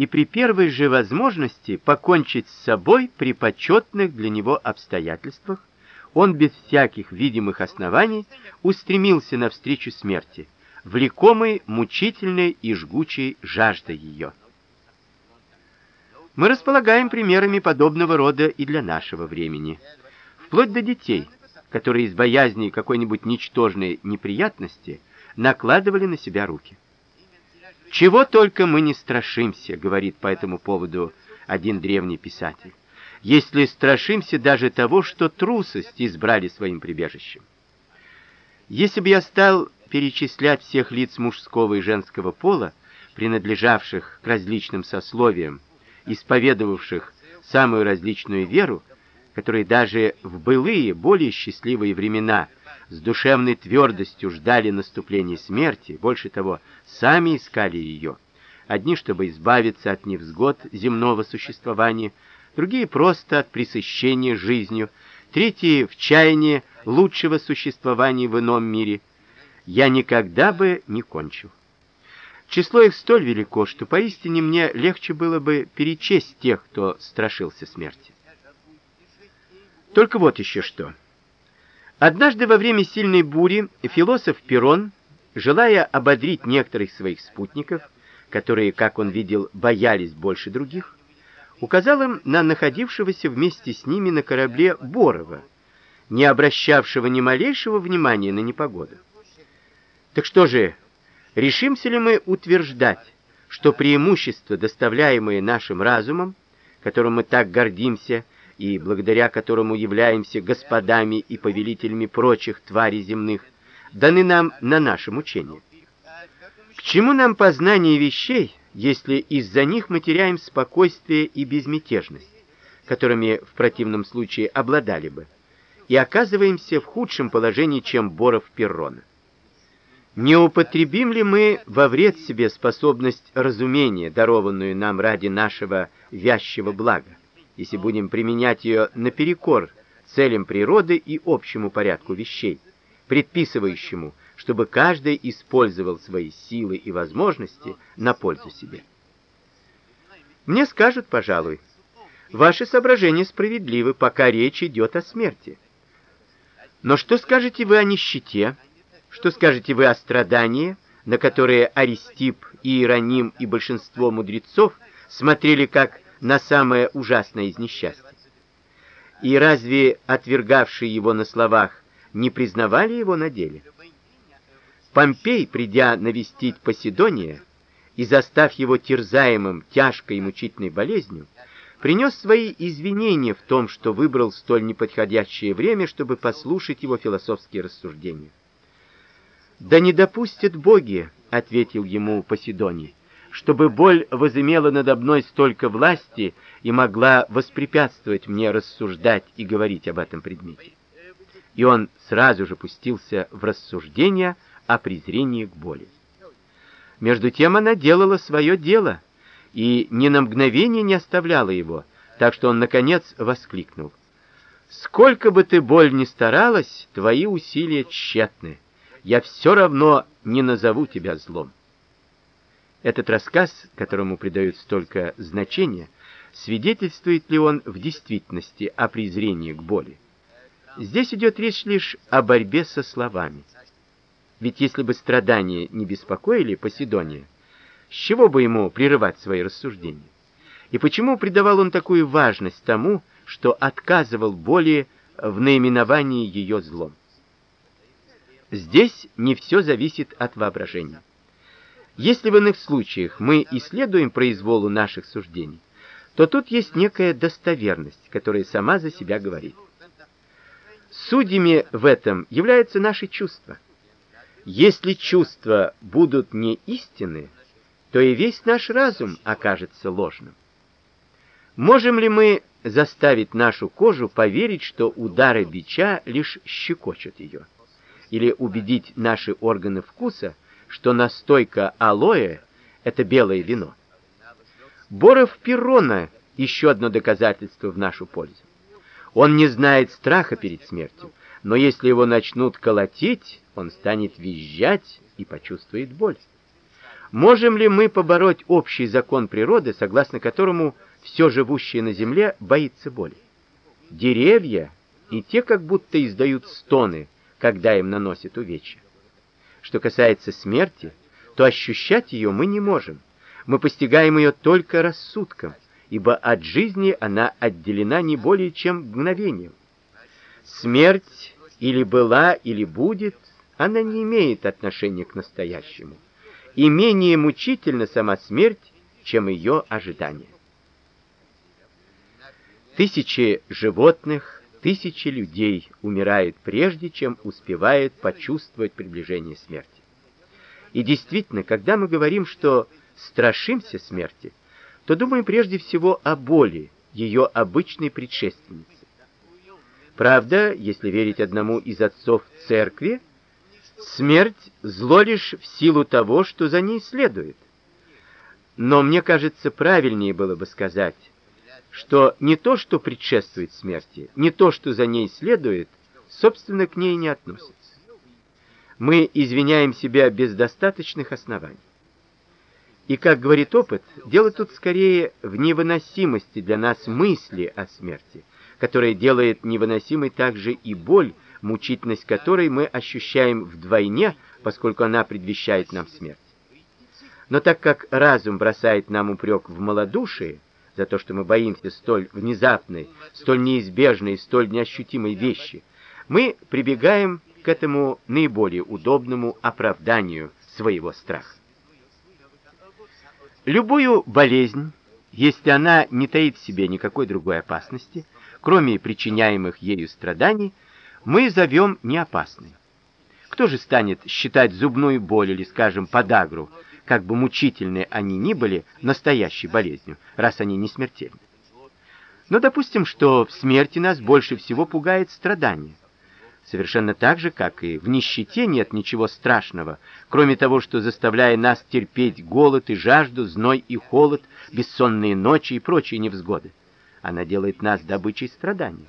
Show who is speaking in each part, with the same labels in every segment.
Speaker 1: и при первой же возможности покончить с собой при почетных для него обстоятельствах, он без всяких видимых оснований устремился навстречу смерти, влекомый мучительной и жгучей жаждой ее. Мы располагаем примерами подобного рода и для нашего времени, вплоть до детей, которые из боязни какой-нибудь ничтожной неприятности накладывали на себя руки. Чего только мы не страшимся, говорит по этому поводу один древний писатель. Если страшимся даже того, что трусость избрали своим прибежищем. Если бы я стал перечислять всех лиц мужского и женского пола, принадлежавших к различным сословиям, исповедовавших самую различную веру, которые даже в былые, более счастливые времена с душевной твердостью ждали наступления смерти, больше того, сами искали ее. Одни, чтобы избавиться от невзгод земного существования, другие просто от пресыщения жизнью, третьи в чаянии лучшего существования в ином мире. Я никогда бы не кончил. Число их столь велико, что поистине мне легче было бы перечесть тех, кто страшился смерти. Только вот еще что. Однажды во время сильной бури философ Перон, желая ободрить некоторых своих спутников, которые, как он видел, боялись больше других, указал им на находившегося вместе с ними на корабле Борова, не обращавшего ни малейшего внимания на непогоду. Так что же, решимся ли мы утверждать, что преимущество, доставляемое нашим разумом, которым мы так гордимся и благодаря которому являемся господами и повелителями прочих тварей земных, даны нам на нашем учении? К чему нам познание вещей, если из-за них мы теряем спокойствие и безмятежность, которыми в противном случае обладали бы, и оказываемся в худшем положении, чем Боров Перрона? Не употребим ли мы во вред себе способность разумения, дарованную нам ради нашего вящего блага, если будем применять ее наперекор целям природы и общему порядку вещей, предписывающему, чтобы каждый использовал свои силы и возможности на пользу себе? Мне скажут, пожалуй, ваши соображения справедливы, пока речь идет о смерти. Но что скажете вы о нищете? Что скажете вы о страдании, на которые Аристип и Иероним и большинство мудрецов смотрели как на самое ужасное из несчастий? И разве отвергавшие его на словах не признавали его на деле? Помпей, придя навестить Поседония и застав его терзаемым тяжкой и мучительной болезнью, принес свои извинения в том, что выбрал столь неподходящее время, чтобы послушать его философские рассуждения. Да не допустят боги, ответил ему Поседоний, чтобы боль возымела надо мной столько власти и могла воспрепятствовать мне рассуждать и говорить об этом предмете. И он сразу же пустился в рассуждения о презрении к боли. Между тем она делала свое дело и ни на мгновение не оставляла его, так что он наконец воскликнул: "Сколько бы ты боль ни старалась, твои усилия тщетны" я все равно не назову тебя злом. Этот рассказ, которому придают столько значения, свидетельствует ли он в действительности о презрении к боли? Здесь идет речь лишь о борьбе со словами. Ведь если бы страдания не беспокоили Поседония, с чего бы ему прерывать свои рассуждения? И почему придавал он такую важность тому, что отказывал боли в наименовании ее злом? Здесь не все зависит от воображения. Если в иных случаях мы исследуем произволу наших суждений, то тут есть некая достоверность, которая сама за себя говорит. Судьями в этом являются наши чувства. Если чувства будут не истинны, то и весь наш разум окажется ложным. Можем ли мы заставить нашу кожу поверить, что удары бича лишь щекочут ее? или убедить наши органы вкуса, что настойка алоэ это белое вино. Боров Перрона еще одно доказательство в нашу пользу. Он не знает страха перед смертью, но если его начнут колотить, он станет визжать и почувствует боль. Можем ли мы побороть общий закон природы, согласно которому все живущее на земле боится боли? Деревья и те как будто издают стоны, когда им наносят увечья. Что касается смерти, то ощущать ее мы не можем. Мы постигаем ее только рассудком, ибо от жизни она отделена не более чем мгновением. Смерть или была, или будет, она не имеет отношения к настоящему. И менее мучительна сама смерть, чем ее ожидание. Тысячи животных, тысячи людей умирают прежде, чем успевают почувствовать приближение смерти. И действительно, когда мы говорим, что страшимся смерти, то думаем прежде всего о боли, ее обычной предшественнице. Правда, если верить одному из отцов церкви, смерть зло лишь в силу того, что за ней следует. Но мне кажется, правильнее было бы сказать, что не то, что предшествует смерти, не то, что за ней следует, собственно, к ней не относится. Мы извиняем себя без достаточных оснований. И, как говорит опыт, дело тут скорее в невыносимости для нас мысли о смерти, которая делает невыносимой также и боль, мучительность которой мы ощущаем вдвойне, поскольку она предвещает нам смерть. Но так как разум бросает нам упрек в малодушие, за то, что мы боимся столь внезапной, столь неизбежной, столь неощутимой вещи, мы прибегаем к этому наиболее удобному оправданию своего страха. Любую болезнь, если она не таит в себе никакой другой опасности, кроме причиняемых ею страданий, мы зовем неопасной. Кто же станет считать зубную боль или, скажем, подагру как бы мучительные они ни были, настоящей болезнью, раз они не смертельны. Но допустим, что в смерти нас больше всего пугает страдание. Совершенно так же, как и в нищете нет ничего страшного, кроме того, что заставляя нас терпеть голод и жажду, зной и холод, бессонные ночи и прочие невзгоды. Она делает нас добычей страданий.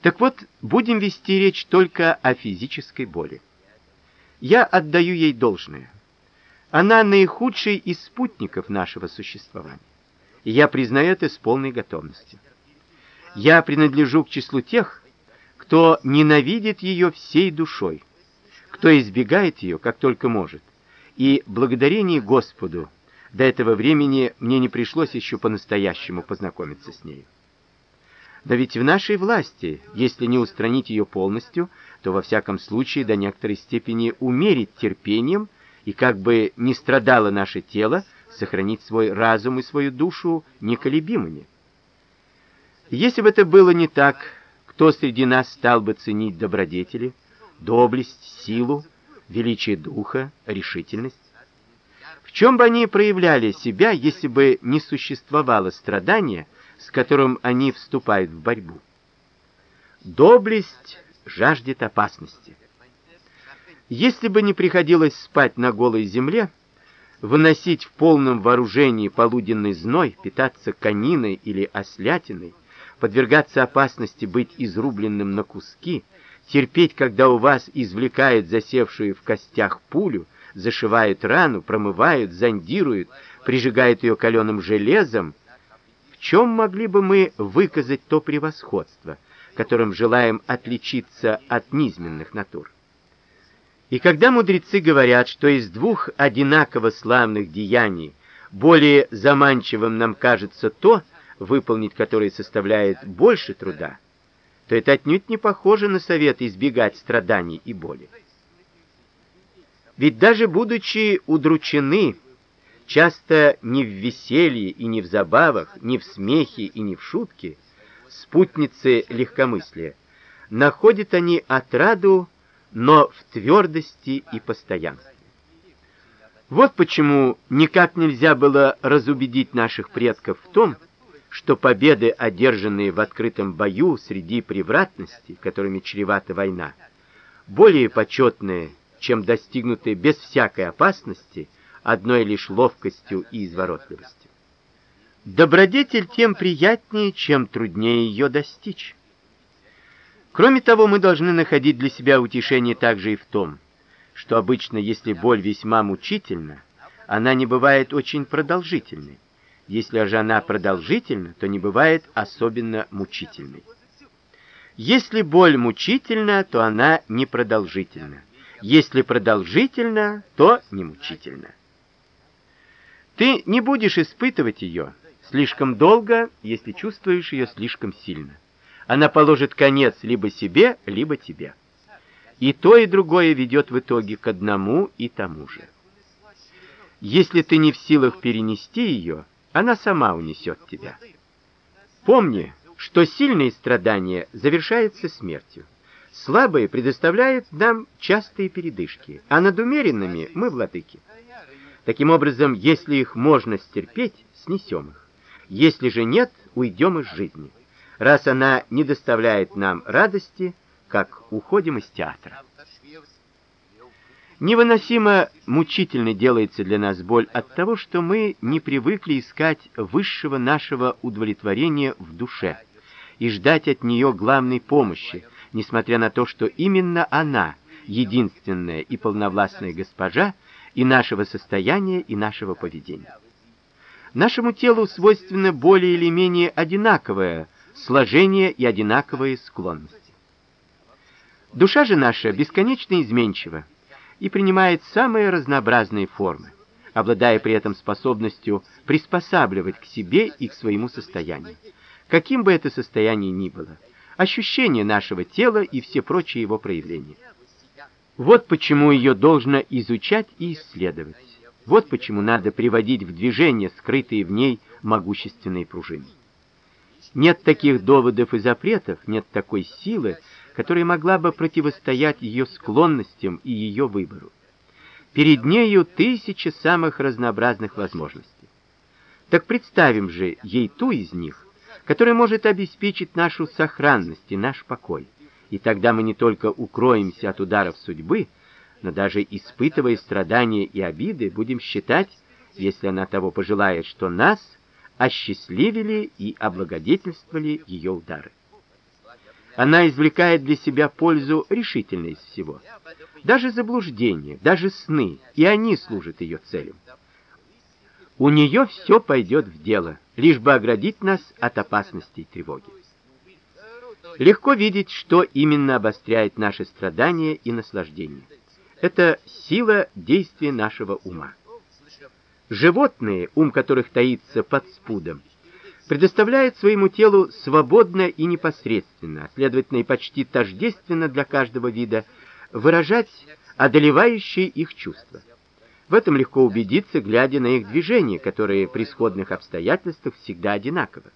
Speaker 1: Так вот, будем вести речь только о физической боли. Я отдаю ей должное. Она наихудший из спутников нашего существования. И я признаю это с полной готовностью. Я принадлежу к числу тех, кто ненавидит ее всей душой, кто избегает ее, как только может. И благодарение Господу до этого времени мне не пришлось еще по-настоящему познакомиться с ней. Да ведь в нашей власти, если не устранить ее полностью, то во всяком случае до некоторой степени умерить терпением и как бы не страдало наше тело, сохранить свой разум и свою душу неколебимыми. Если бы это было не так, кто среди нас стал бы ценить добродетели, доблесть, силу, величие духа, решительность? В чем бы они проявляли себя, если бы не существовало страдания, с которым они вступают в борьбу? Доблесть жаждет опасности. Если бы не приходилось спать на голой земле, выносить в полном вооружении полуденный зной, питаться кониной или ослятиной, подвергаться опасности быть изрубленным на куски, терпеть, когда у вас извлекают засевшую в костях пулю, зашивают рану, промывают, зондируют, прижигают ее каленым железом, в чем могли бы мы выказать то превосходство, которым желаем отличиться от низменных натур? И когда мудрецы говорят, что из двух одинаково славных деяний более заманчивым нам кажется то, выполнить которое составляет больше труда, то это отнюдь не похоже на совет избегать страданий и боли. Ведь даже будучи удручены, часто не в веселье и не в забавах, не в смехе и не в шутке, спутницы легкомыслия, находят они отраду но в твердости и постоянстве. Вот почему никак нельзя было разубедить наших предков в том, что победы, одержанные в открытом бою среди превратностей, которыми чревата война, более почетные, чем достигнутые без всякой опасности одной лишь ловкостью и изворотливостью. Добродетель тем приятнее, чем труднее ее достичь. Кроме того, мы должны находить для себя утешение также и в том, что обычно, если боль весьма мучительна, она не бывает очень продолжительной. Если же она продолжительна, то не бывает особенно мучительной. Если боль мучительна, то она не продолжительна. Если продолжительна, то не мучительна. Ты не будешь испытывать ее слишком долго, если чувствуешь ее слишком сильно. Она положит конец либо себе, либо тебе. И то, и другое ведет в итоге к одному и тому же. Если ты не в силах перенести ее, она сама унесет тебя. Помни, что сильные страдания завершаются смертью. Слабые предоставляют нам частые передышки, а над умеренными мы владыки. Таким образом, если их можно стерпеть, снесем их. Если же нет, уйдем из жизни. Раз она не доставляет нам радости, как уходим из театра. Невыносимо мучительно делается для нас боль от того, что мы не привыкли искать высшего нашего удовлетворения в душе и ждать от нее главной помощи, несмотря на то, что именно она единственная и полновластная госпожа и нашего состояния, и нашего поведения. Нашему телу свойственно более или менее одинаковое сложение и одинаковые склонности. Душа же наша бесконечно изменчива и принимает самые разнообразные формы, обладая при этом способностью приспосабливать к себе и к своему состоянию. Каким бы это состояние ни было, ощущение нашего тела и все прочие его проявления. Вот почему ее должно изучать и исследовать. Вот почему надо приводить в движение скрытые в ней могущественные пружины. Нет таких доводов и запретов, нет такой силы, которая могла бы противостоять ее склонностям и ее выбору. Перед нею тысячи самых разнообразных возможностей. Так представим же ей ту из них, которая может обеспечить нашу сохранность и наш покой. И тогда мы не только укроемся от ударов судьбы, но даже испытывая страдания и обиды, будем считать, если она того пожелает, что нас осчастливили и облагодетельствовали ее удары. Она извлекает для себя пользу решительно из всего. Даже заблуждения, даже сны, и они служат ее целям. У нее все пойдет в дело, лишь бы оградить нас от опасностей и тревоги. Легко видеть, что именно обостряет наши страдания и наслаждения. Это сила действия нашего ума. Животные, ум которых таится под спудом, предоставляют своему телу свободно и непосредственно, следовательно и почти тождественно для каждого вида, выражать одолевающие их чувства. В этом легко убедиться, глядя на их движения, которые при сходных обстоятельствах всегда одинаковы.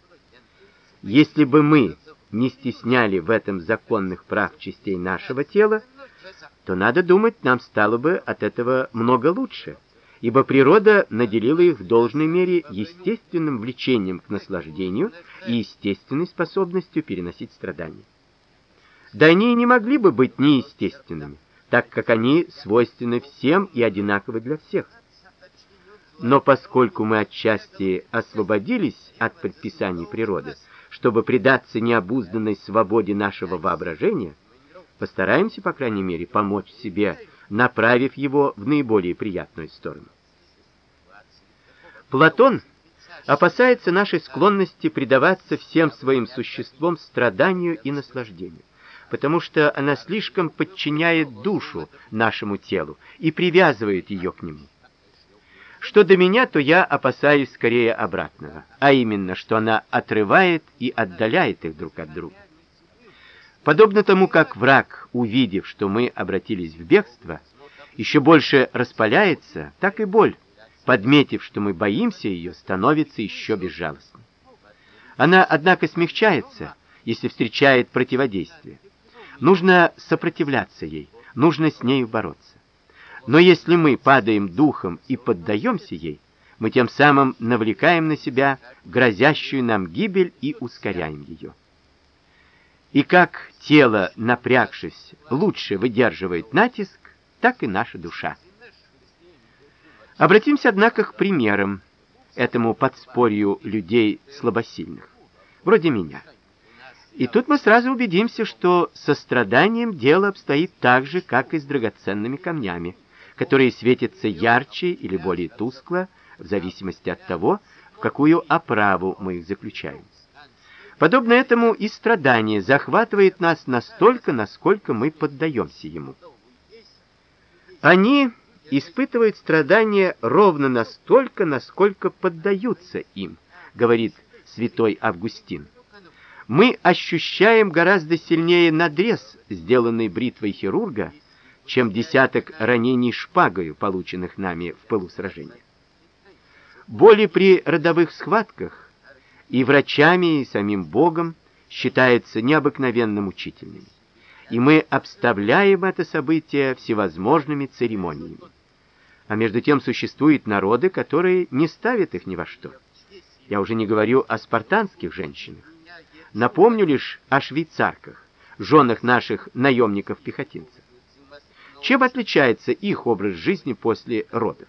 Speaker 1: Если бы мы не стесняли в этом законных прав частей нашего тела, то надо думать, нам стало бы от этого много лучше ибо природа наделила их в должной мере естественным влечением к наслаждению и естественной способностью переносить страдания. Да они и не могли бы быть неестественными, так как они свойственны всем и одинаковы для всех. Но поскольку мы отчасти освободились от предписаний природы, чтобы предаться необузданной свободе нашего воображения, постараемся, по крайней мере, помочь себе направив его в наиболее приятную сторону. Платон опасается нашей склонности предаваться всем своим существом страданию и наслаждению, потому что она слишком подчиняет душу нашему телу и привязывает ее к нему. Что до меня, то я опасаюсь скорее обратного, а именно, что она отрывает и отдаляет их друг от друга. Подобно тому, как враг, увидев, что мы обратились в бегство, еще больше распаляется, так и боль, подметив, что мы боимся ее, становится еще безжалостней. Она, однако, смягчается, если встречает противодействие. Нужно сопротивляться ей, нужно с нею бороться. Но если мы падаем духом и поддаемся ей, мы тем самым навлекаем на себя грозящую нам гибель и ускоряем ее. И как тело, напрягшись, лучше выдерживает натиск, так и наша душа. Обратимся, однако, к примерам этому подспорью людей слабосильных, вроде меня. И тут мы сразу убедимся, что со страданием дело обстоит так же, как и с драгоценными камнями, которые светятся ярче или более тускло, в зависимости от того, в какую оправу мы их заключаем. Подобно этому и страдание захватывает нас настолько, насколько мы поддаемся ему. Они испытывают страдания ровно настолько, насколько поддаются им, говорит святой Августин. Мы ощущаем гораздо сильнее надрез, сделанный бритвой хирурга, чем десяток ранений шпагой, полученных нами в пылу сражения. Боли при родовых схватках и врачами, и самим Богом считается необыкновенно мучительными. И мы обставляем это событие всевозможными церемониями. А между тем существуют народы, которые не ставят их ни во что. Я уже не говорю о спартанских женщинах. Напомню лишь о швейцарках, женах наших наемников-пехотинцев. Чем отличается их образ жизни после родов?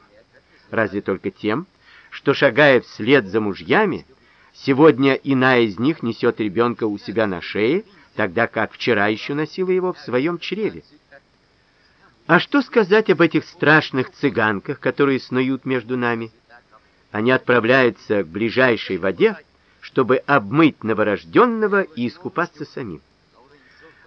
Speaker 1: Разве только тем, что шагая вслед за мужьями, сегодня иная из них несет ребенка у себя на шее, тогда как вчера еще носила его в своем чреве. А что сказать об этих страшных цыганках, которые снуют между нами? Они отправляются к ближайшей воде, чтобы обмыть новорожденного и искупаться самим.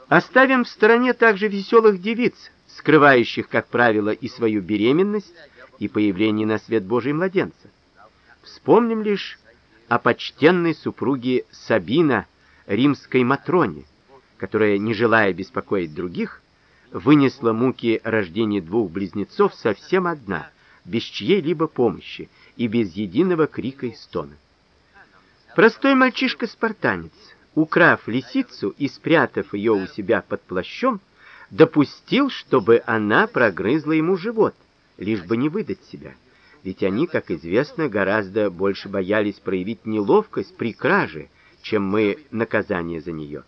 Speaker 1: Оставим в стороне также веселых девиц, скрывающих, как правило, и свою беременность, и появление на свет Божий младенца. Вспомним лишь о почтенной супруге Сабина, римской матроне, которая, не желая беспокоить других, вынесла муки рождения двух близнецов совсем одна, без чьей-либо помощи и без единого крика и стона. Простой мальчишка-спартанец, украв лисицу и спрятав ее у себя под плащом, допустил, чтобы она прогрызла ему живот, лишь бы не выдать себя ведь они, как известно, гораздо больше боялись проявить неловкость при краже, чем мы наказание за нее.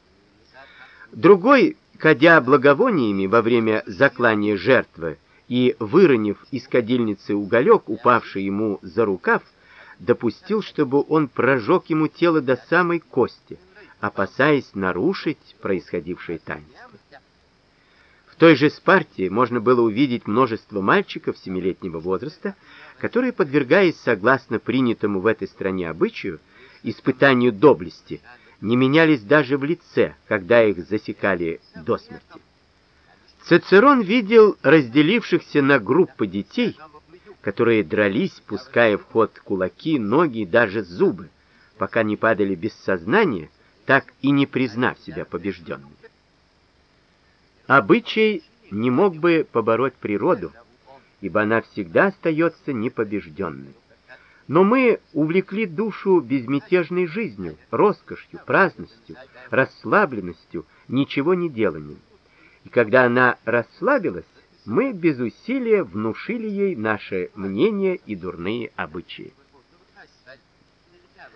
Speaker 1: Другой, кадя благовониями во время заклания жертвы и выронив из кадильницы уголек, упавший ему за рукав, допустил, чтобы он прожег ему тело до самой кости, опасаясь нарушить происходившее таинство. В той же Спарте можно было увидеть множество мальчиков семилетнего возраста, которые, подвергаясь согласно принятому в этой стране обычаю испытанию доблести, не менялись даже в лице, когда их засекали до смерти. Цицерон видел разделившихся на группы детей, которые дрались, пуская в ход кулаки, ноги и даже зубы, пока не падали без сознания, так и не признав себя побежденными. Обычай не мог бы побороть природу, ибо она всегда остается непобежденной. Но мы увлекли душу безмятежной жизнью, роскошью, праздностью, расслабленностью, ничего не деланием. И когда она расслабилась, мы без усилия внушили ей наше мнение и дурные обычаи.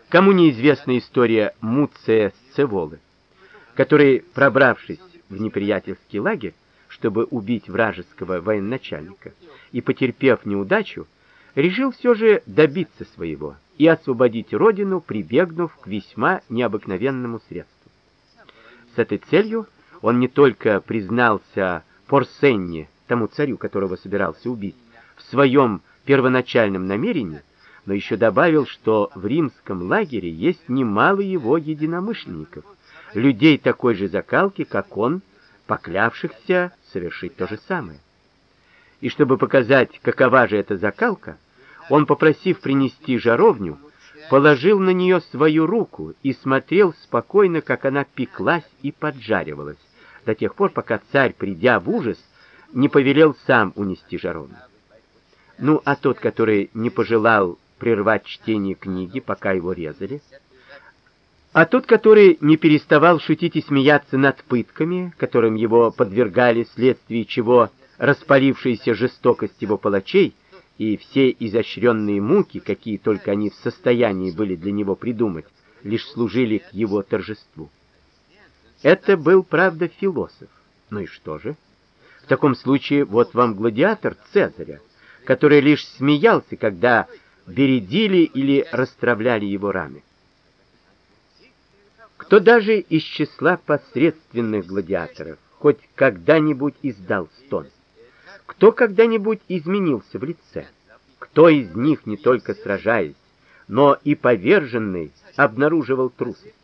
Speaker 1: Кому неизвестна история Муция Сцеволы, который, пробравшись в неприятельский лагерь, чтобы убить вражеского военачальника, и потерпев неудачу, решил все же добиться своего и освободить родину, прибегнув к весьма необыкновенному средству. С этой целью он не только признался Порсенне, тому царю, которого собирался убить, в своем первоначальном намерении, но еще добавил, что в римском лагере есть немало его единомышленников, людей такой же закалки, как он, поклявшихся совершить то же самое. И чтобы показать, какова же эта закалка, он, попросив принести жаровню, положил на нее свою руку и смотрел спокойно, как она пеклась и поджаривалась, до тех пор, пока царь, придя в ужас, не повелел сам унести жаровню. Ну, а тот, который не пожелал прервать чтение книги, пока его резали, а тот, который не переставал шутить и смеяться над пытками, которым его подвергали, вследствие чего распалившаяся жестокость его палачей и все изощренные муки, какие только они в состоянии были для него придумать, лишь служили к его торжеству. Это был, правда, философ. Ну и что же? В таком случае вот вам гладиатор Цезаря, который лишь смеялся, когда бередили или расстравляли его раны. Кто даже из числа посредственных гладиаторов хоть когда-нибудь издал стон? Кто когда-нибудь изменился в лице? Кто из них не только сражаясь, но и поверженный обнаруживал трусость?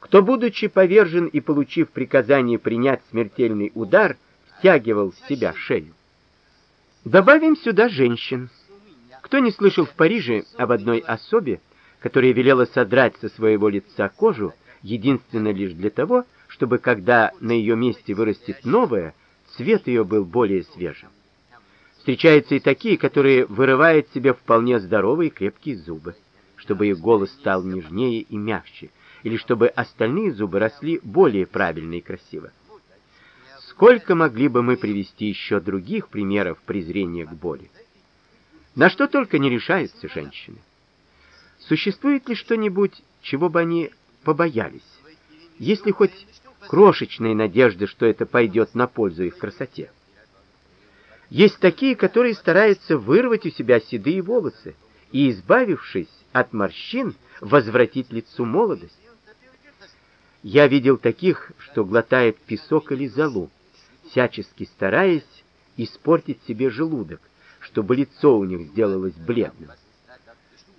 Speaker 1: Кто, будучи повержен и получив приказание принять смертельный удар, втягивал в себя шею? Добавим сюда женщин. Кто не слышал в Париже об одной особе, которая велела содрать со своего лица кожу, единственно лишь для того, чтобы когда на ее месте вырастет новое, цвет ее был более свежим. Встречаются и такие, которые вырывают себе вполне здоровые крепкие зубы, чтобы их голос стал нежнее и мягче, или чтобы остальные зубы росли более правильно и красиво. Сколько могли бы мы привести еще других примеров презрения к боли? На что только не решаются женщины. Существует ли что-нибудь, чего бы они побоялись? Есть ли хоть крошечные надежды, что это пойдет на пользу их красоте? Есть такие, которые стараются вырвать у себя седые волосы и, избавившись от морщин, возвратить лицу молодость. Я видел таких, что глотают песок или золу, всячески стараясь испортить себе желудок, чтобы лицо у них сделалось бледным.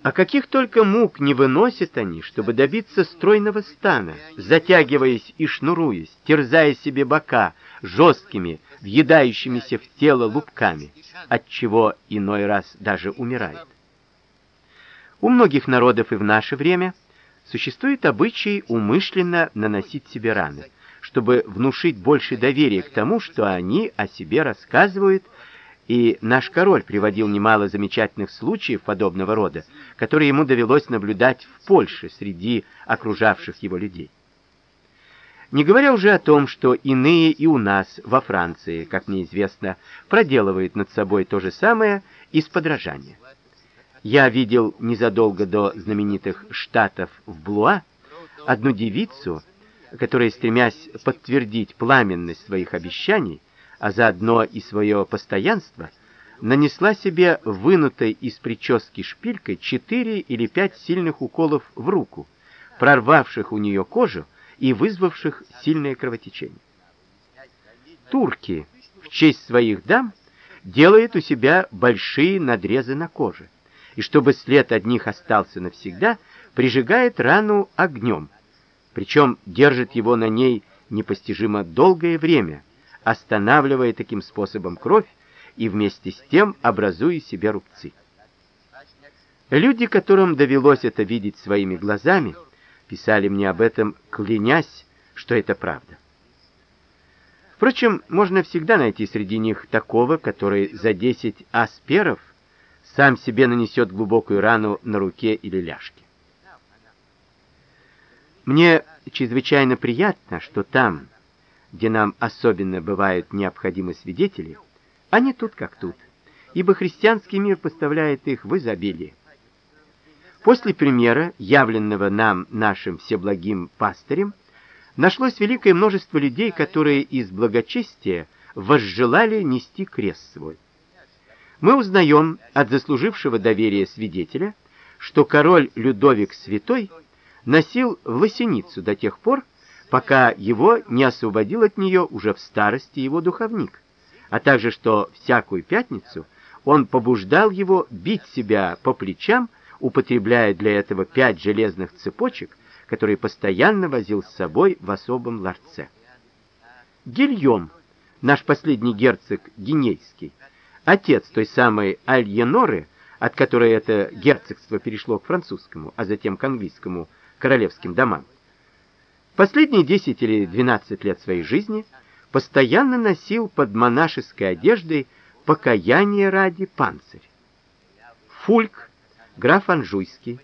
Speaker 1: А каких только мук не выносят они, чтобы добиться стройного стана, затягиваясь и шнуруясь, терзая себе бока жесткими, въедающимися в тело лупками, от чего иной раз даже умирает. У многих народов и в наше время Существует обычай умышленно наносить себе раны, чтобы внушить больше доверия к тому, что они о себе рассказывают, и наш король приводил немало замечательных случаев подобного рода, которые ему довелось наблюдать в Польше среди окружавших его людей. Не говоря уже о том, что иные и у нас во Франции, как мне известно, проделывают над собой то же самое из подражания. Я видел незадолго до знаменитых штатов в Блуа одну девицу, которая, стремясь подтвердить пламенность своих обещаний, а заодно и свое постоянство, нанесла себе вынутой из прически шпилькой четыре или пять сильных уколов в руку, прорвавших у нее кожу и вызвавших сильное кровотечение. Турки в честь своих дам делают у себя большие надрезы на коже и чтобы след от них остался навсегда, прижигает рану огнем, причем держит его на ней непостижимо долгое время, останавливая таким способом кровь и вместе с тем образуя себе рубцы. Люди, которым довелось это видеть своими глазами, писали мне об этом, клянясь, что это правда. Впрочем, можно всегда найти среди них такого, который за 10 асперов сам себе нанесет глубокую рану на руке или ляжке. Мне чрезвычайно приятно, что там, где нам особенно бывают необходимы свидетели, они тут как тут, ибо христианский мир поставляет их в изобилии. После примера, явленного нам нашим всеблагим пастырем, нашлось великое множество людей, которые из благочестия возжелали нести крест свой мы узнаем от заслужившего доверия свидетеля, что король Людовик Святой носил власеницу до тех пор, пока его не освободил от нее уже в старости его духовник, а также что всякую пятницу он побуждал его бить себя по плечам, употребляя для этого пять железных цепочек, которые постоянно возил с собой в особом ларце. Гильем, наш последний герцог Гинейский, отец той самой Альеноры, от которой это герцогство перешло к французскому, а затем к английскому королевским домам. Последние 10 или 12 лет своей жизни постоянно носил под монашеской одеждой покаяние ради панцирь. Фульк, граф Анжуйский,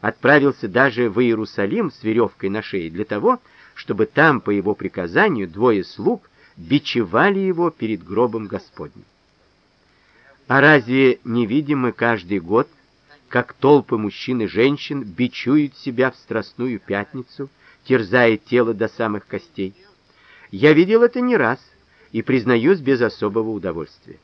Speaker 1: отправился даже в Иерусалим с веревкой на шее для того, чтобы там по его приказанию двое слуг бичевали его перед гробом Господним. А разве не видим мы каждый год, как толпы мужчин и женщин бичуют себя в страстную пятницу, терзая тело до самых костей? Я видел это не раз и признаюсь без особого удовольствия.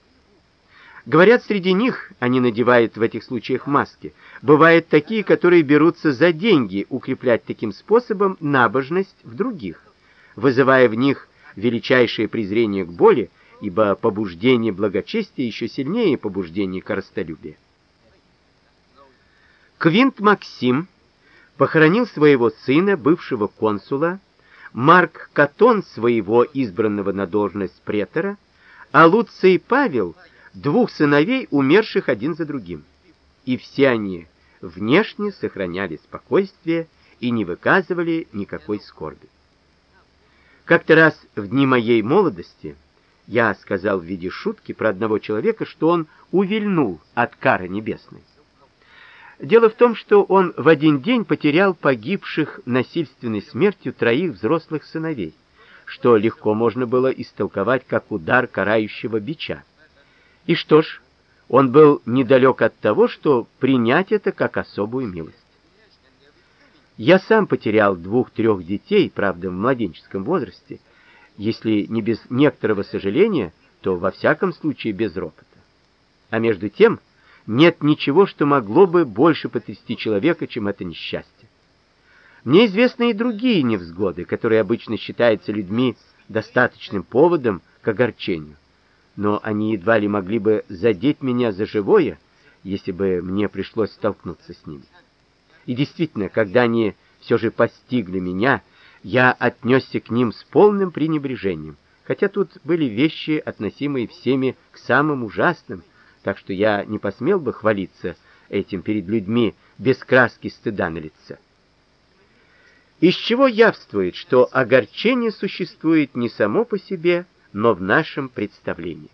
Speaker 1: Говорят, среди них, они надевают в этих случаях маски, бывают такие, которые берутся за деньги укреплять таким способом набожность в других, вызывая в них величайшее презрение к боли, ибо побуждение благочестия еще сильнее побуждения корыстолюбия. Квинт Максим похоронил своего сына, бывшего консула, Марк Катон своего избранного на должность претора, а Луций Павел двух сыновей, умерших один за другим. И все они внешне сохраняли спокойствие и не выказывали никакой скорби. Как-то раз в дни моей молодости я сказал в виде шутки про одного человека, что он увильнул от кары небесной. Дело в том, что он в один день потерял погибших насильственной смертью троих взрослых сыновей, что легко можно было истолковать как удар карающего бича. И что ж, он был недалек от того, что принять это как особую милость. Я сам потерял двух-трех детей, правда, в младенческом возрасте, если не без некоторого сожаления, то во всяком случае без ропота. А между тем, нет ничего, что могло бы больше потрясти человека, чем это несчастье. Мне известны и другие невзгоды, которые обычно считаются людьми достаточным поводом к огорчению. Но они едва ли могли бы задеть меня за живое, если бы мне пришлось столкнуться с ними. И действительно, когда они все же постигли меня, я отнесся к ним с полным пренебрежением, хотя тут были вещи, относимые всеми к самым ужасным, так что я не посмел бы хвалиться этим перед людьми без краски стыда на лице. Из чего явствует, что огорчение существует не само по себе, но в нашем представлении.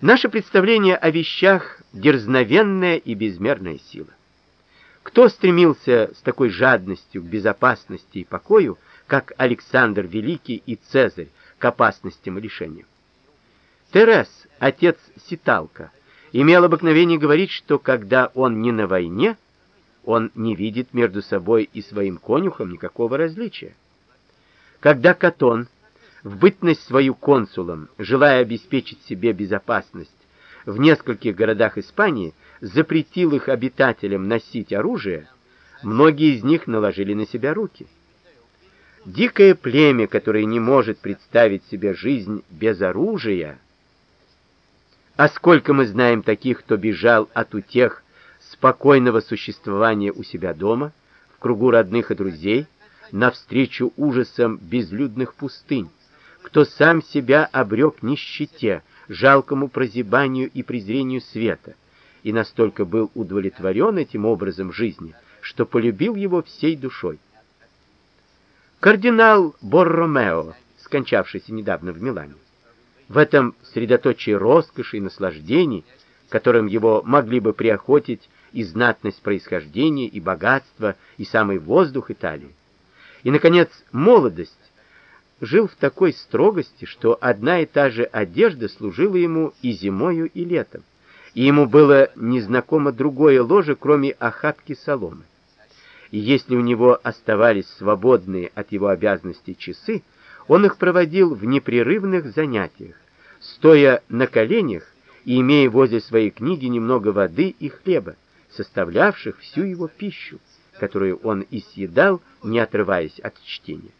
Speaker 1: Наше представление о вещах дерзновенная и безмерная сила. Кто стремился с такой жадностью к безопасности и покою, как Александр Великий и Цезарь к опасностям и лишениям? Терес, отец Ситалка, имел обыкновение говорить, что когда он не на войне, он не видит между собой и своим конюхом никакого различия. Когда Катон, в бытность свою консулом, желая обеспечить себе безопасность в нескольких городах Испании, запретил их обитателям носить оружие, многие из них наложили на себя руки. Дикое племя, которое не может представить себе жизнь без оружия, а сколько мы знаем таких, кто бежал от утех спокойного существования у себя дома, в кругу родных и друзей, навстречу ужасам безлюдных пустынь, кто сам себя обрек нищете, жалкому прозябанию и презрению света, и настолько был удовлетворен этим образом жизни, что полюбил его всей душой. Кардинал Борромео, скончавшийся недавно в Милане, в этом средоточии роскоши и наслаждений, которым его могли бы приохотить и знатность происхождения, и богатство, и самый воздух Италии. И, наконец, молодость жил в такой строгости, что одна и та же одежда служила ему и зимою, и летом, и ему было незнакомо другое ложе, кроме охапки соломы. И если у него оставались свободные от его обязанностей часы, он их проводил в непрерывных занятиях, стоя на коленях и имея возле своей книги немного воды и хлеба, составлявших всю его пищу, которую он и съедал, не отрываясь от чтения.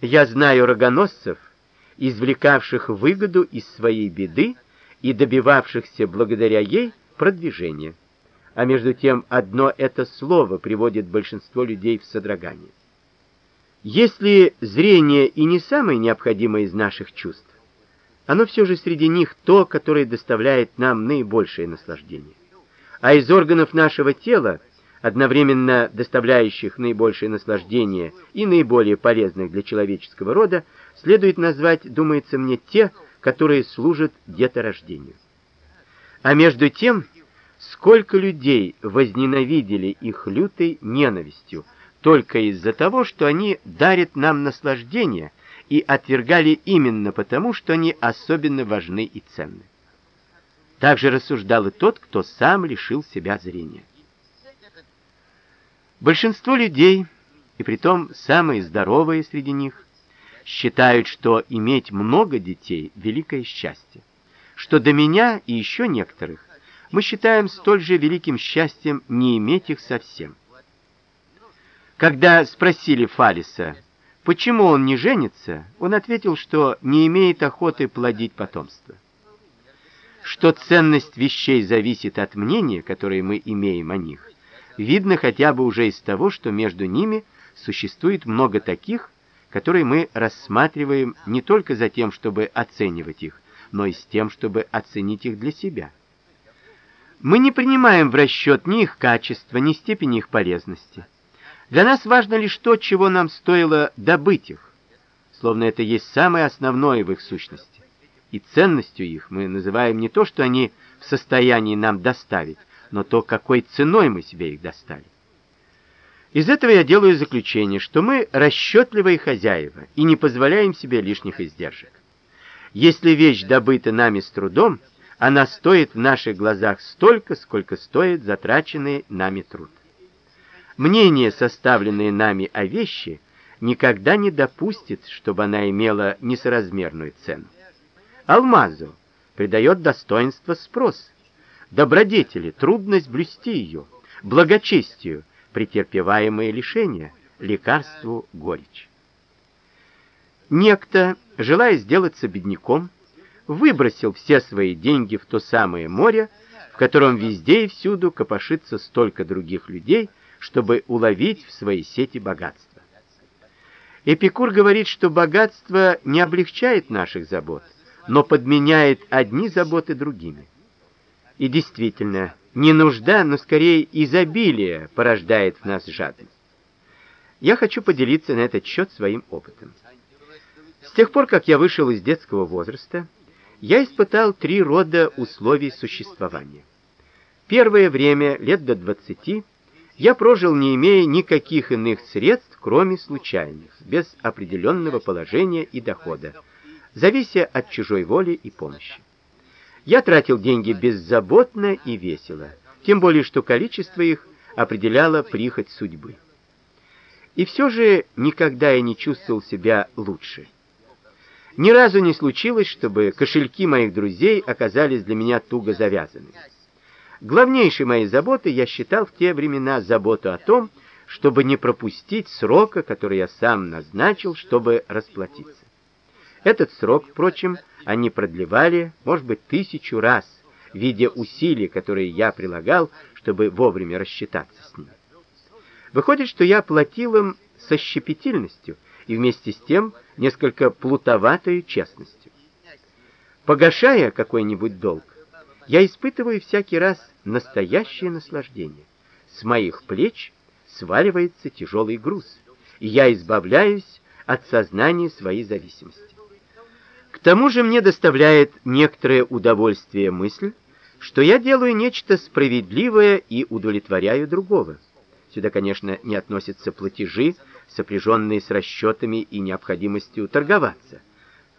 Speaker 1: Я знаю рогоносцев, извлекавших выгоду из своей беды и добивавшихся благодаря ей продвижения. А между тем одно это слово приводит большинство людей в содрогание. Если зрение и не самое необходимое из наших чувств, оно все же среди них то, которое доставляет нам наибольшее наслаждение. А из органов нашего тела, одновременно доставляющих наибольшее наслаждение и наиболее полезных для человеческого рода, следует назвать, думается мне, те, которые служат деторождению. А между тем, сколько людей возненавидели их лютой ненавистью, только из-за того, что они дарят нам наслаждение и отвергали именно потому, что они особенно важны и ценны. Так же рассуждал и тот, кто сам лишил себя зрения. Большинство людей, и притом самые здоровые среди них, считают, что иметь много детей великое счастье, что до меня и еще некоторых мы считаем столь же великим счастьем не иметь их совсем. Когда спросили Фалиса, почему он не женится, он ответил, что не имеет охоты плодить потомство. Что ценность вещей зависит от мнения, которое мы имеем о них, видно хотя бы уже из того, что между ними существует много таких, которые мы рассматриваем не только за тем, чтобы оценивать их, но и с тем, чтобы оценить их для себя. Мы не принимаем в расчет ни их качества, ни степени их полезности. Для нас важно лишь то, чего нам стоило добыть их, словно это есть самое основное в их сущности. И ценностью их мы называем не то, что они в состоянии нам доставить, но то, какой ценой мы себе их достали. Из этого я делаю заключение, что мы расчетливые хозяева и не позволяем себе лишних издержек. Если вещь добыта нами с трудом, она стоит в наших глазах столько, сколько стоит затраченный нами труд. Мнение, составленное нами о вещи, никогда не допустит, чтобы она имела несоразмерную цену. Алмазу придает достоинство спрос, добродетели трудность блюсти ее, благочестию претерпеваемое лишение, лекарству горечь. Некто, желая сделаться бедняком, выбросил все свои деньги в то самое море, в котором везде и всюду копошится столько других людей, чтобы уловить в свои сети богатство. Эпикур говорит, что богатство не облегчает наших забот, но подменяет одни заботы другими. И действительно, не нужда, но скорее изобилие порождает в нас жадность. Я хочу поделиться на этот счет своим опытом. С тех пор, как я вышел из детского возраста, я испытал три рода условий существования. Первое время, лет до 20, я прожил не имея никаких иных средств, кроме случайных, без определенного положения и дохода, завися от чужой воли и помощи. Я тратил деньги беззаботно и весело, тем более что количество их определяло прихоть судьбы. И все же никогда я не чувствовал себя лучше. Ни разу не случилось, чтобы кошельки моих друзей оказались для меня туго завязаны. Главнейшей моей заботой я считал в те времена заботу о том, чтобы не пропустить срока, который я сам назначил, чтобы расплатиться. Этот срок, впрочем, они продлевали, может быть, тысячу раз, видя усилия, которые я прилагал, чтобы вовремя рассчитаться с ними. Выходит, что я платил им со щепетильностью и вместе с тем несколько плутоватой честностью. Погашая какой-нибудь долг, я испытываю всякий раз настоящее наслаждение. С моих плеч сваливается тяжелый груз, и я избавляюсь от сознания своей зависимости. К тому же мне доставляет некоторое удовольствие мысль, что я делаю нечто справедливое и удовлетворяю другого. Сюда, конечно, не относятся платежи, сопряженные с расчетами и необходимостью торговаться,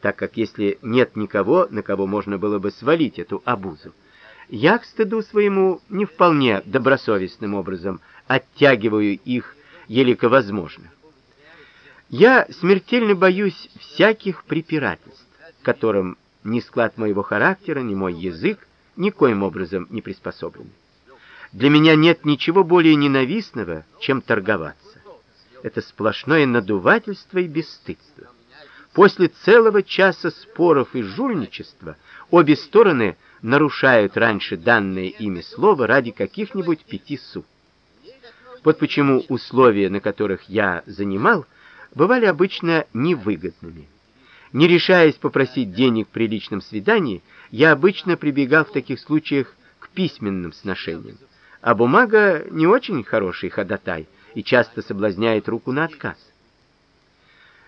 Speaker 1: так как если нет никого, на кого можно было бы свалить эту обузу, я к стыду своему не вполне добросовестным образом оттягиваю их, елико возможно. Я смертельно боюсь всяких препирательств которым ни склад моего характера, ни мой язык никоим образом не приспособлены. Для меня нет ничего более ненавистного, чем торговаться. Это сплошное надувательство и бесстыдство. После целого часа споров и жульничества обе стороны нарушают раньше данное ими слово ради каких-нибудь пяти су. Вот почему условия, на которых я занимал, бывали обычно невыгодными. Не решаясь попросить денег при личном свидании, я обычно прибегал в таких случаях к письменным сношениям. А бумага не очень хороший ходатай и часто соблазняет руку на отказ.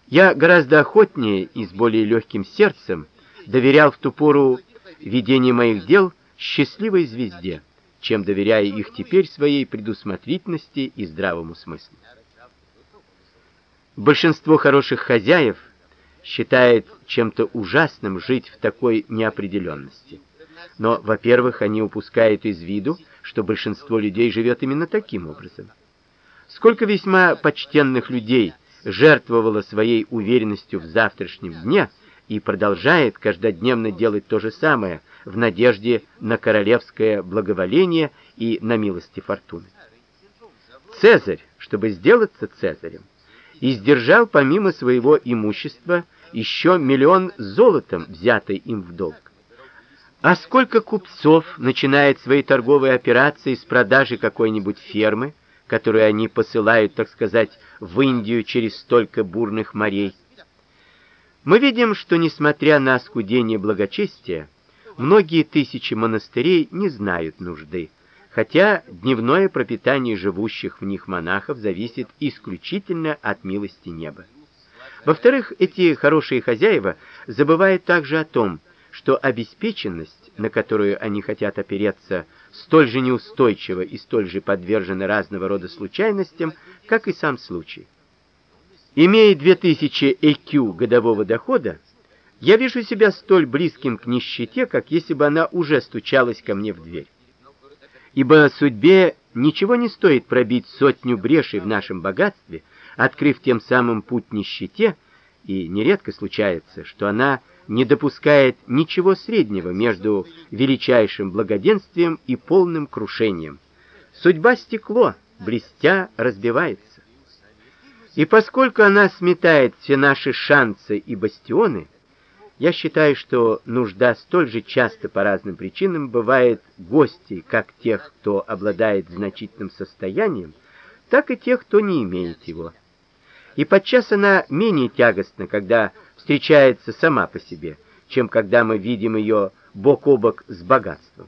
Speaker 1: Я гораздо охотнее и с более легким сердцем доверял в ту пору ведение моих дел счастливой звезде, чем доверяя их теперь своей предусмотрительности и здравому смыслу. Большинство хороших хозяев – считает чем-то ужасным жить в такой неопределенности. Но, во-первых, они упускают из виду, что большинство людей живет именно таким образом. Сколько весьма почтенных людей жертвовало своей уверенностью в завтрашнем дне, и продолжает каждодневно делать то же самое в надежде на королевское благоволение и на милости фортуны. Цезарь, чтобы сделаться цезарем, издержал помимо своего имущества еще миллион золотом, взятый им в долг. А сколько купцов начинает свои торговые операции с продажи какой-нибудь фермы, которую они посылают, так сказать, в Индию через столько бурных морей? Мы видим, что несмотря на оскудение благочестия, многие тысячи монастырей не знают нужды, хотя дневное пропитание живущих в них монахов зависит исключительно от милости неба. Во-вторых, эти хорошие хозяева забывают также о том, что обеспеченность, на которую они хотят опереться, столь же неустойчива и столь же подвержена разного рода случайностям, как и сам случай. Имея 2000 EQ годового дохода, я вижу себя столь близким к нищете, как если бы она уже стучалась ко мне в дверь. Ибо судьбе ничего не стоит пробить сотню брешей в нашем богатстве, открыв тем самым путь нищете, и нередко случается, что она не допускает ничего среднего между величайшим благоденствием и полным крушением. Судьба стекло, блестя, разбивается. И поскольку она сметает все наши шансы и бастионы, я считаю, что нужда столь же часто по разным причинам бывает гостей, как тех, кто обладает значительным состоянием, так и тех, кто не имеет его. И подчас она менее тягостна, когда встречается сама по себе, чем когда мы видим ее бок о бок с богатством.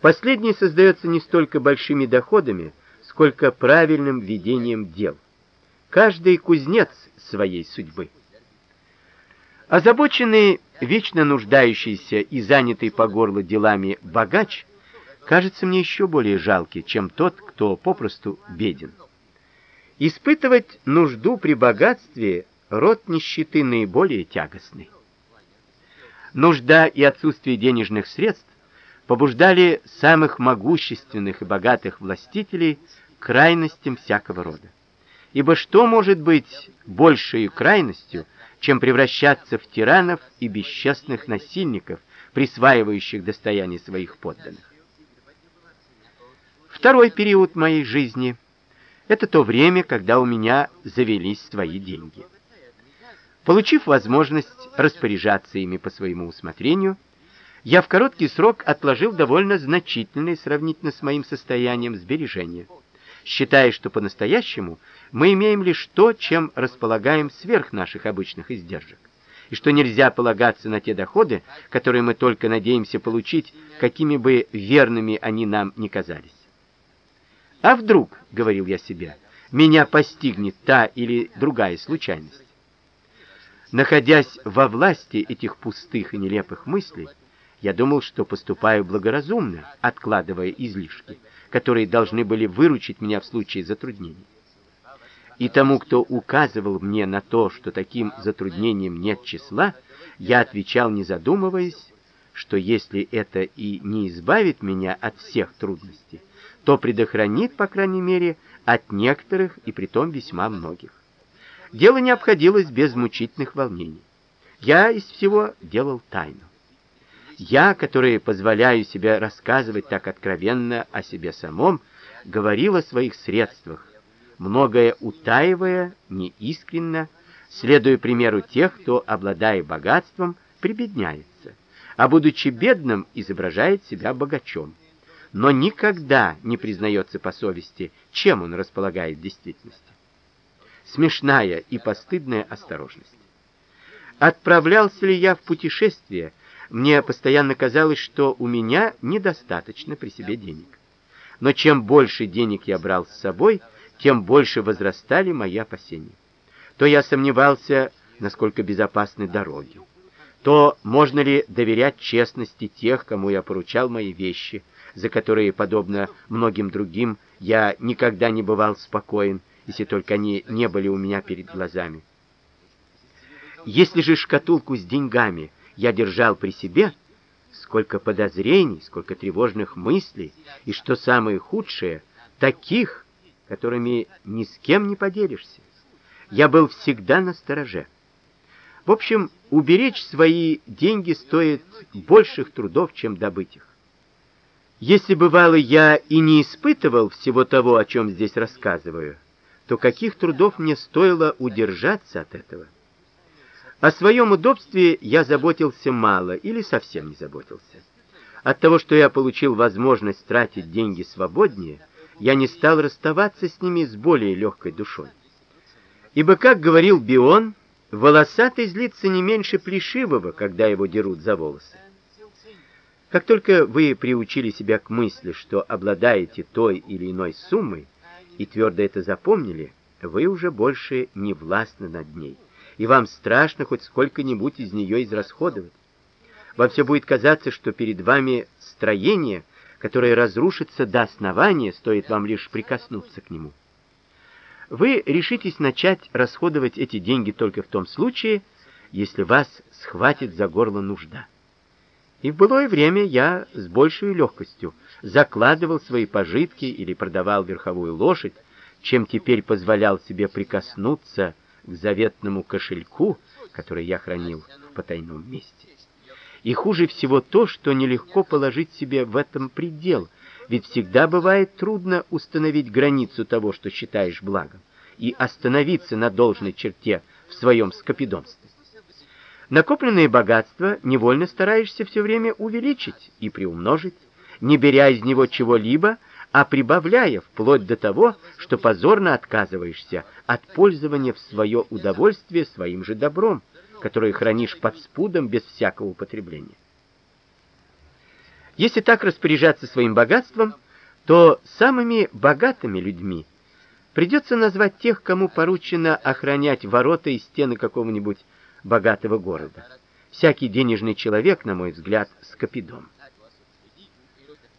Speaker 1: Последнее создается не столько большими доходами, сколько правильным ведением дел. Каждый кузнец своей судьбы. Озабоченный, вечно нуждающийся и занятый по горло делами богач кажется мне еще более жалкий, чем тот, кто попросту беден. Испытывать нужду при богатстве род нищеты наиболее тягостный. Нужда и отсутствие денежных средств побуждали самых могущественных и богатых властителей к крайностям всякого рода. Ибо что может быть большей крайностью, чем превращаться в тиранов и бесчестных насильников, присваивающих достояние своих подданных? Второй период моей жизни это то время, когда у меня завелись свои деньги. Получив возможность распоряжаться ими по своему усмотрению, я в короткий срок отложил довольно значительные сравнительно с моим состоянием сбережения считая, что по-настоящему мы имеем лишь то, чем располагаем сверх наших обычных издержек, и что нельзя полагаться на те доходы, которые мы только надеемся получить, какими бы верными они нам ни казались. А вдруг, говорил я себе, меня постигнет та или другая случайность. Находясь во власти этих пустых и нелепых мыслей, я думал, что поступаю благоразумно, откладывая излишки, которые должны были выручить меня в случае затруднений. И тому, кто указывал мне на то, что таким затруднением нет числа, я отвечал, не задумываясь, что если это и не избавит меня от всех трудностей, то предохранит, по крайней мере, от некоторых и притом весьма многих. Дело не обходилось без мучительных волнений. Я из всего делал тайну. Я, который позволяю себе рассказывать так откровенно о себе самом, говорил о своих средствах, многое утаивая неискренно, следуя примеру тех, кто, обладая богатством, прибедняется, а будучи бедным, изображает себя богачом, но никогда не признается по совести, чем он располагает в действительности. Смешная и постыдная осторожность. Отправлялся ли я в путешествие, мне постоянно казалось, что у меня недостаточно при себе денег. Но чем больше денег я брал с собой, тем больше возрастали мои опасения. То я сомневался, насколько безопасны дороги. То можно ли доверять честности тех, кому я поручал мои вещи, за которые, подобно многим другим, я никогда не бывал спокоен, если только они не были у меня перед глазами. Если же шкатулку с деньгами я держал при себе, сколько подозрений, сколько тревожных мыслей, и что самое худшее, таких, которыми ни с кем не поделишься. Я был всегда на стороже. В общем, уберечь свои деньги стоит больших трудов, чем добыть их. Если бывало я и не испытывал всего того, о чем здесь рассказываю, то каких трудов мне стоило удержаться от этого? О своем удобстве я заботился мало или совсем не заботился. От того, что я получил возможность тратить деньги свободнее, я не стал расставаться с ними с более легкой душой. Ибо, как говорил Бион, волосатый злится не меньше плешивого, когда его дерут за волосы. Как только вы приучили себя к мысли, что обладаете той или иной суммой, и твердо это запомнили, вы уже больше не властны над ней, и вам страшно хоть сколько-нибудь из нее израсходовать. Вам все будет казаться, что перед вами строение, которое разрушится до основания, стоит вам лишь прикоснуться к нему. Вы решитесь начать расходовать эти деньги только в том случае, если вас схватит за горло нужда. И в былое время я с большей легкостью закладывал свои пожитки или продавал верховую лошадь, чем теперь позволял себе прикоснуться к заветному кошельку, который я хранил в потайном месте. И хуже всего то, что нелегко положить себе в этом предел, ведь всегда бывает трудно установить границу того, что считаешь благом, и остановиться на должной черте в своем скопидомстве. Накопленное богатство невольно стараешься все время увеличить и приумножить, не беря из него чего-либо, а прибавляя вплоть до того, что позорно отказываешься от пользования в свое удовольствие своим же добром, которое хранишь под спудом без всякого употребления. Если так распоряжаться своим богатством, то самыми богатыми людьми придется назвать тех, кому поручено охранять ворота и стены какого-нибудь богатого города. Всякий денежный человек, на мой взгляд, скопидом.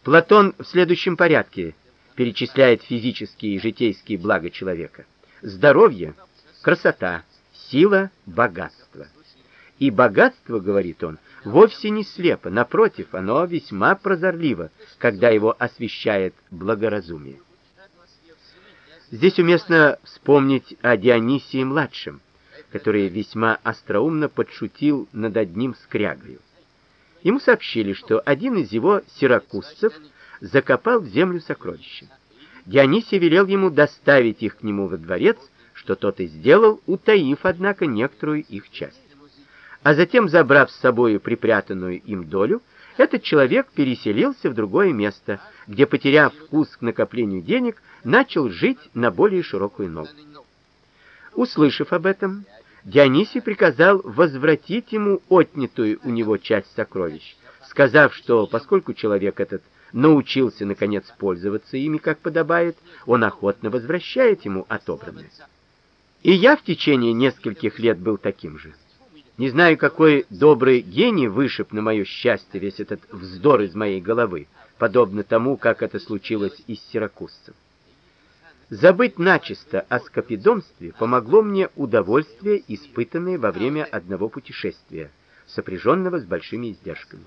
Speaker 1: Платон в следующем порядке перечисляет физические и житейские блага человека: здоровье, красота, сила, богатство. И богатство, говорит он, вовсе не слепо, напротив, оно весьма прозорливо, когда его освещает благоразумие. Здесь уместно вспомнить о Дионисии младшем, который весьма остроумно подшутил над одним скрягою. Ему сообщили, что один из его сиракузцев закопал в землю сокровища. Дионисий велел ему доставить их к нему во дворец, что тот и сделал, утаив однако некоторую их часть. А затем, забрав с собой припрятанную им долю, этот человек переселился в другое место, где, потеряв вкус к накоплению денег, начал жить на более широкую ногу. Услышав об этом, Дионисий приказал возвратить ему отнятую у него часть сокровищ, сказав, что поскольку человек этот научился наконец пользоваться ими как подобает, он охотно возвращает ему отобранное. И я в течение нескольких лет был таким же. Не знаю, какой добрый гений вышиб на мое счастье весь этот вздор из моей головы, подобно тому, как это случилось и с сиракузцем. Забыть начисто о скопидомстве помогло мне удовольствие, испытанное во время одного путешествия, сопряженного с большими издержками.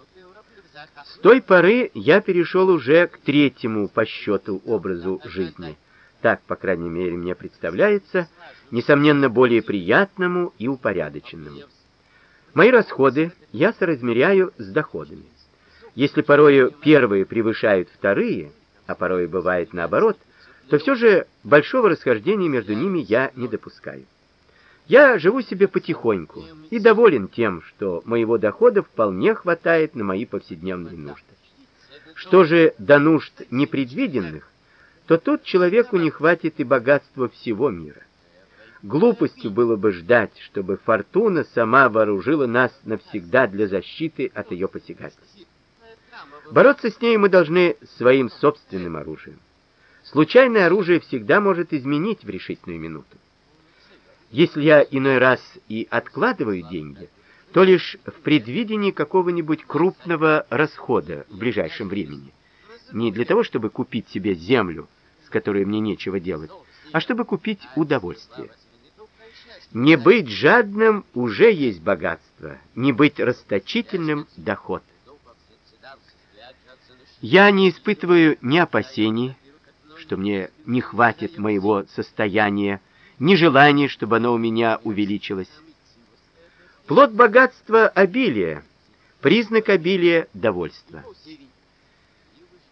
Speaker 1: С той поры я перешел уже к третьему по счету образу жизни. Так, по крайней мере, мне представляется, несомненно, более приятному и упорядоченному. Мои расходы я соразмеряю с доходами. Если порою первые превышают вторые, а порой бывает наоборот – то все же большого расхождения между ними я не допускаю. Я живу себе потихоньку и доволен тем, что моего дохода вполне хватает на мои повседневные нужды. Что же до нужд непредвиденных, то тут человеку не хватит и богатства всего мира. Глупостью было бы ждать, чтобы фортуна сама вооружила нас навсегда для защиты от ее посягательств. Бороться с ней мы должны своим собственным оружием. Случайное оружие всегда может изменить в решительную минуту. Если я иной раз и откладываю деньги, то лишь в предвидении какого-нибудь крупного расхода в ближайшем времени. Не для того, чтобы купить себе землю, с которой мне нечего делать, а чтобы купить удовольствие. Не быть жадным уже есть богатство, не быть расточительным доход. Я не испытываю ни опасений, что мне не хватит моего состояния, ни желания, чтобы оно у меня увеличилось. Плод богатства обилие, признак обилия довольство.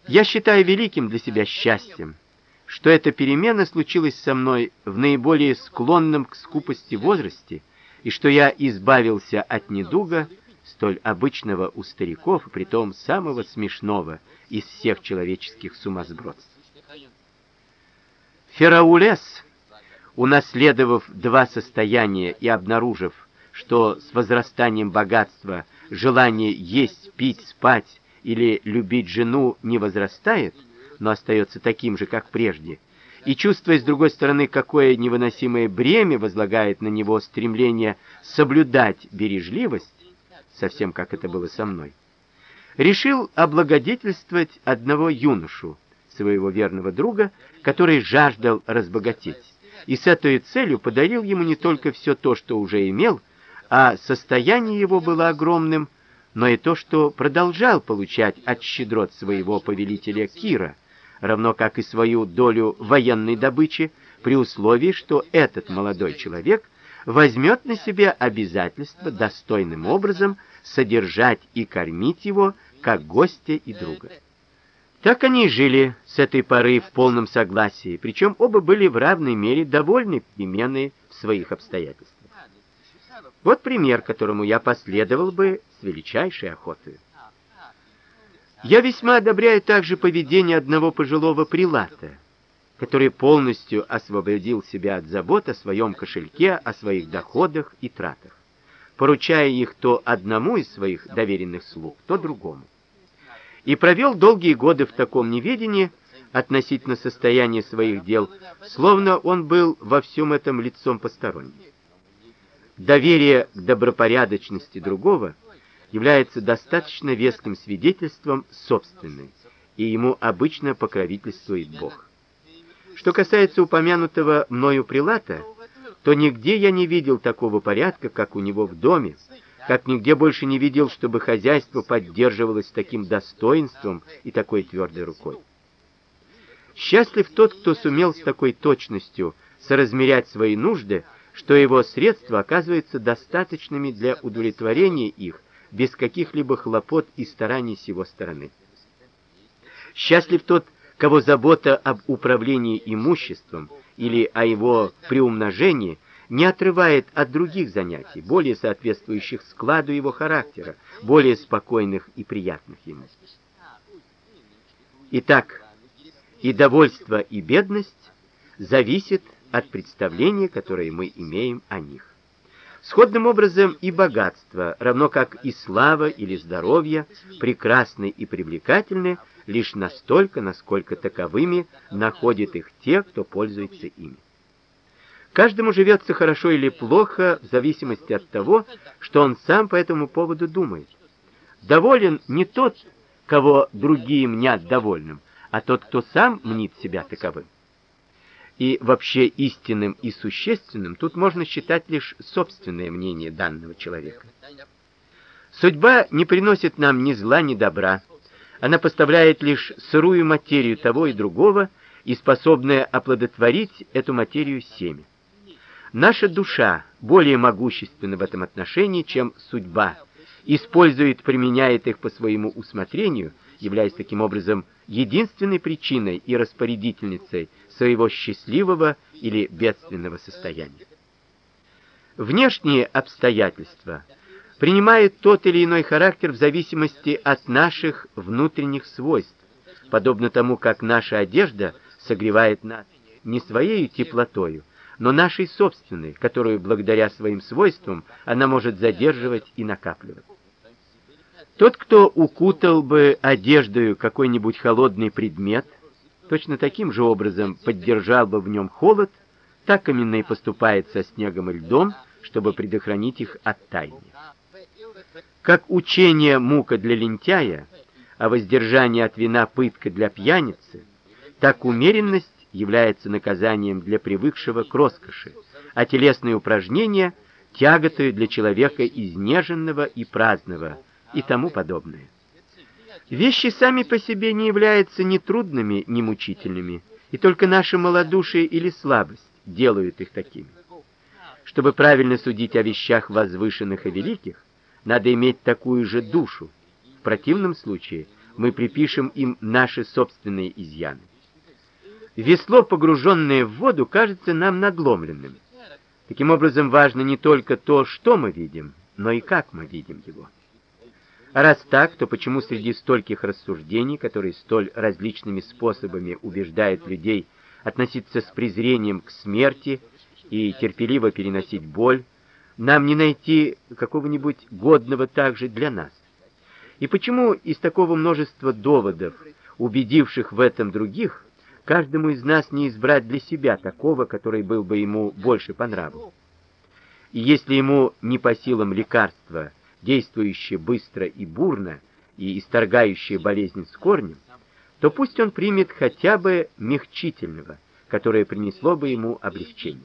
Speaker 1: Я считаю великим для себя счастьем, что эта перемена случилась со мной в наиболее склонном к скупости возрасте, и что я избавился от недуга, столь обычного у стариков, и притом самого смешного из всех человеческих сумасбродств. Фераулес, унаследовав два состояния и обнаружив, что с возрастанием богатства желание есть, пить, спать или любить жену не возрастает, но остается таким же, как прежде, и чувствуя с другой стороны, какое невыносимое бремя возлагает на него стремление соблюдать бережливость, совсем как это было со мной, решил облагодетельствовать одного юношу, своего верного друга, который жаждал разбогатеть, и с этой целью подарил ему не только все то, что уже имел, а состояние его было огромным, но и то, что продолжал получать от щедрот своего повелителя Кира, равно как и свою долю военной добычи, при условии, что этот молодой человек возьмет на себя обязательство достойным образом содержать и кормить его как гостя и друга. Так они и жили с этой поры в полном согласии, причем оба были в равной мере довольны переменой в своих обстоятельствах. Вот пример, которому я последовал бы с величайшей охотой. Я весьма одобряю также поведение одного пожилого прилата, который полностью освободил себя от забот о своем кошельке, о своих доходах и тратах, поручая их то одному из своих доверенных слуг, то другому. И провел долгие годы в таком неведении относительно состояния своих дел, словно он был во всем этом лицом посторонним. Доверие к добропорядочности другого является достаточно веским свидетельством собственной, и ему обычно покровительствует Бог. Что касается упомянутого мною прилата, то нигде я не видел такого порядка, как у него в доме, как нигде больше не видел, чтобы хозяйство поддерживалось таким достоинством и такой твердой рукой. Счастлив тот, кто сумел с такой точностью соразмерять свои нужды, что его средства оказываются достаточными для удовлетворения их без каких-либо хлопот и стараний с его стороны. Счастлив тот, кого забота об управлении имуществом или о его приумножении не отрывает от других занятий, более соответствующих складу его характера, более спокойных и приятных ему. Итак, и довольство, и бедность зависят от представления, которое мы имеем о них. Сходным образом и богатство, равно как и слава или здоровье, прекрасны и привлекательны лишь настолько, насколько таковыми находят их те, кто пользуется ими. Каждому живется хорошо или плохо в зависимости от того, что он сам по этому поводу думает. Доволен не тот, кого другие мнят довольным, а тот, кто сам мнит себя таковым и вообще истинным и существенным тут можно считать лишь собственное мнение данного человека. Судьба не приносит нам ни зла, ни добра. Она поставляет лишь сырую материю того и другого и способная оплодотворить эту материю семя. Наша душа более могущественна в этом отношении, чем судьба, использует, применяет их по своему усмотрению, являясь таким образом единственной причиной и распорядительницей своего счастливого или бедственного состояния. Внешние обстоятельства принимают тот или иной характер в зависимости от наших внутренних свойств, подобно тому, как наша одежда согревает нас не своей теплотою, но нашей собственной, которую благодаря своим свойствам она может задерживать и накапливать. Тот, кто укутал бы одеждою какой-нибудь холодный предмет, точно таким же образом поддержал бы в нем холод, так именно и поступает со снегом и льдом, чтобы предохранить их от таяния. Как учение мука для лентяя, а воздержание от вина пытка для пьяницы, так умеренность является наказанием для привыкшего к роскоши, а телесные упражнения тяготою для человека изнеженного и праздного и тому подобное. Вещи сами по себе не являются ни трудными, ни мучительными, и только наше малодушие или слабость делают их такими. Чтобы правильно судить о вещах возвышенных и великих, надо иметь такую же душу. В противном случае мы припишем им наши собственные изъяны. Весло, погруженное в воду, кажется нам надломленным. Таким образом, важно не только то, что мы видим, но и как мы видим его. А раз так, то почему среди стольких рассуждений, которые столь различными способами убеждают людей относиться с презрением к смерти и терпеливо переносить боль, нам не найти какого-нибудь годного также для нас? И почему из такого множества доводов, убедивших в этом других, каждому из нас не избрать для себя такого, который был бы ему больше по нраву? И если ему не по силам лекарства, действующее быстро и бурно и исторгающее болезнь с корнем, то пусть он примет хотя бы мягчительного, которое принесло бы ему облегчение.